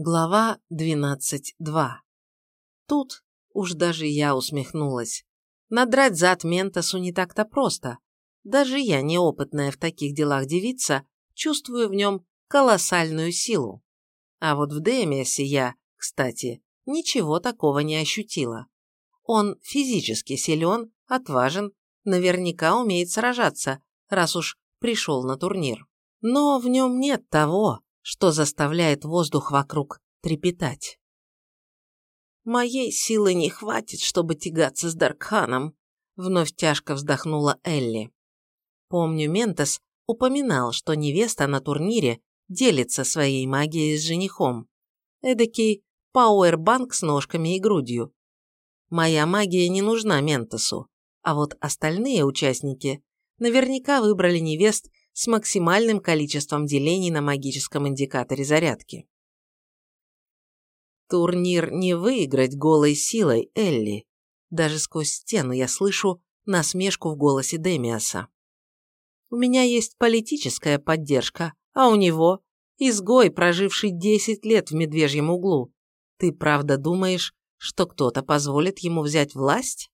Глава 12.2. Тут уж даже я усмехнулась. Надрать зад Ментосу не так-то просто. Даже я, неопытная в таких делах девица, чувствую в нем колоссальную силу. А вот в Демиасе я, кстати, ничего такого не ощутила. Он физически силен, отважен, наверняка умеет сражаться, раз уж пришел на турнир. Но в нем нет того, что заставляет воздух вокруг трепетать. «Моей силы не хватит, чтобы тягаться с Даркханом», вновь тяжко вздохнула Элли. Помню, Ментос упоминал, что невеста на турнире делится своей магией с женихом. Эдакий пауэрбанк с ножками и грудью. Моя магия не нужна Ментосу, а вот остальные участники наверняка выбрали невест с максимальным количеством делений на магическом индикаторе зарядки. Турнир не выиграть голой силой, Элли. Даже сквозь стену я слышу насмешку в голосе Демиаса. У меня есть политическая поддержка, а у него изгой, проживший 10 лет в медвежьем углу. Ты правда думаешь, что кто-то позволит ему взять власть?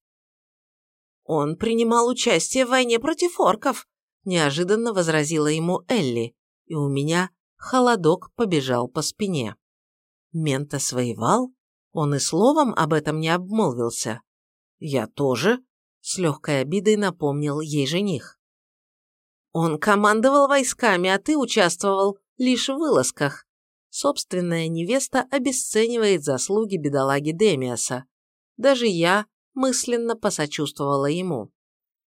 Он принимал участие в войне против орков, неожиданно возразила ему Элли, и у меня холодок побежал по спине. Мента своевал? Он и словом об этом не обмолвился. Я тоже, с легкой обидой напомнил ей жених. Он командовал войсками, а ты участвовал лишь в вылазках. Собственная невеста обесценивает заслуги бедолаги Демиаса. Даже я мысленно посочувствовала ему.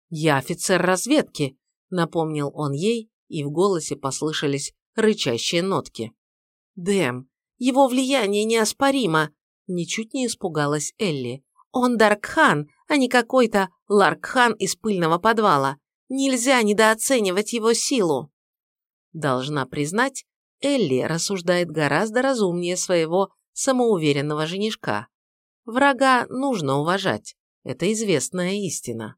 Я офицер разведки, напомнил он ей, и в голосе послышались рычащие нотки. «Дэм, его влияние неоспоримо!» Ничуть не испугалась Элли. «Он Даркхан, а не какой-то Ларкхан из пыльного подвала. Нельзя недооценивать его силу!» Должна признать, Элли рассуждает гораздо разумнее своего самоуверенного женишка. Врага нужно уважать, это известная истина.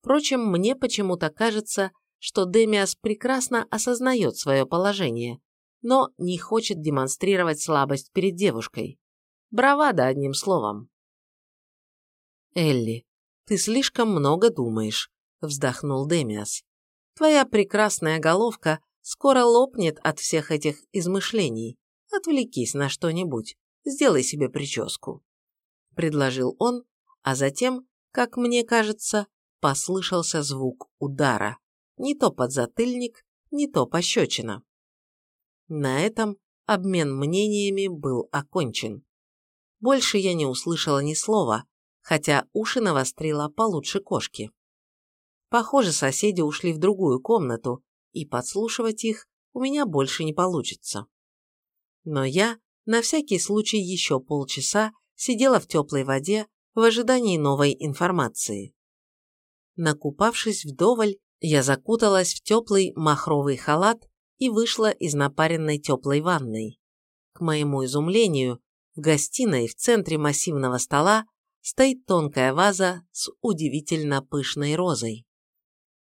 Впрочем, мне почему-то кажется, что Демиас прекрасно осознает свое положение, но не хочет демонстрировать слабость перед девушкой. Бравада, одним словом. «Элли, ты слишком много думаешь», – вздохнул Демиас. «Твоя прекрасная головка скоро лопнет от всех этих измышлений. Отвлекись на что-нибудь, сделай себе прическу», – предложил он, а затем, как мне кажется, послышался звук удара. Не то подзатыльник, не то пощечина. На этом обмен мнениями был окончен. Больше я не услышала ни слова, хотя уши навострила получше кошки. Похоже, соседи ушли в другую комнату, и подслушивать их у меня больше не получится. Но я на всякий случай еще полчаса сидела в теплой воде в ожидании новой информации. Накупавшись вдоволь, я закуталась в теплый махровый халат и вышла из напаренной теплой ванной. К моему изумлению, в гостиной в центре массивного стола стоит тонкая ваза с удивительно пышной розой.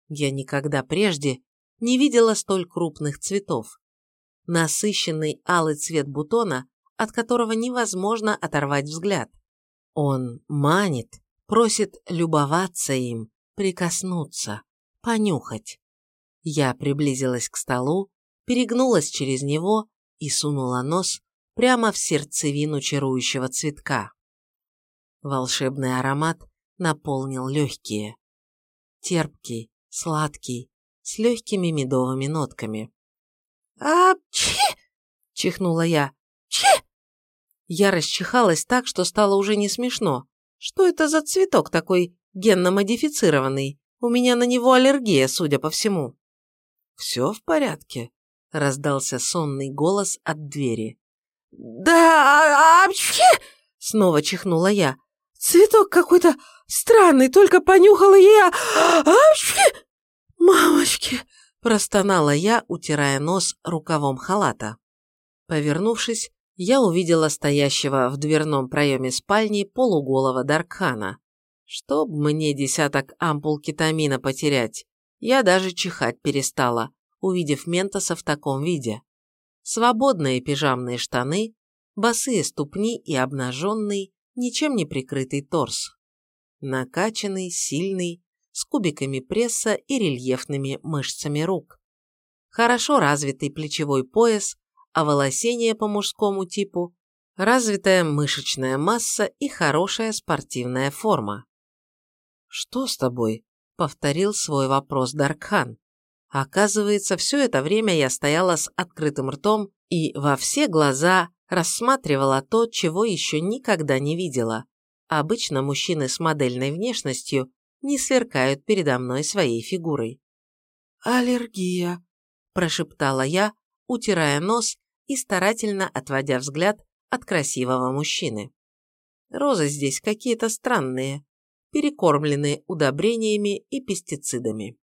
Я никогда прежде не видела столь крупных цветов. Насыщенный алый цвет бутона, от которого невозможно оторвать взгляд. Он манит, просит любоваться им, прикоснуться, понюхать. Я приблизилась к столу, перегнулась через него и сунула нос прямо в сердцевину чарующего цветка. Волшебный аромат наполнил легкие. Терпкий, сладкий, с легкими медовыми нотками. «А-чи!» – чихнула я. «Чи!» Я расчихалась так, что стало уже не смешно. Что это за цветок такой генно-модифицированный. У меня на него аллергия, судя по всему». «Все в порядке?» – раздался сонный голос от двери. «Да, апчхи!» – снова чихнула я. «Цветок какой-то странный, только понюхала я. Апчхи! Мамочки!» – простонала я, утирая нос рукавом халата. Повернувшись, я увидела стоящего в дверном проеме спальни полуголого Даркхана. Чтоб мне десяток ампул кетамина потерять, я даже чихать перестала, увидев Ментоса в таком виде. Свободные пижамные штаны, босые ступни и обнаженный, ничем не прикрытый торс. Накачанный, сильный, с кубиками пресса и рельефными мышцами рук. Хорошо развитый плечевой пояс, оволосение по мужскому типу, развитая мышечная масса и хорошая спортивная форма. «Что с тобой?» – повторил свой вопрос Даркхан. Оказывается, все это время я стояла с открытым ртом и во все глаза рассматривала то, чего еще никогда не видела. Обычно мужчины с модельной внешностью не сверкают передо мной своей фигурой. «Аллергия», – прошептала я, утирая нос и старательно отводя взгляд от красивого мужчины. Розы здесь какие-то странные, перекормленные удобрениями и пестицидами.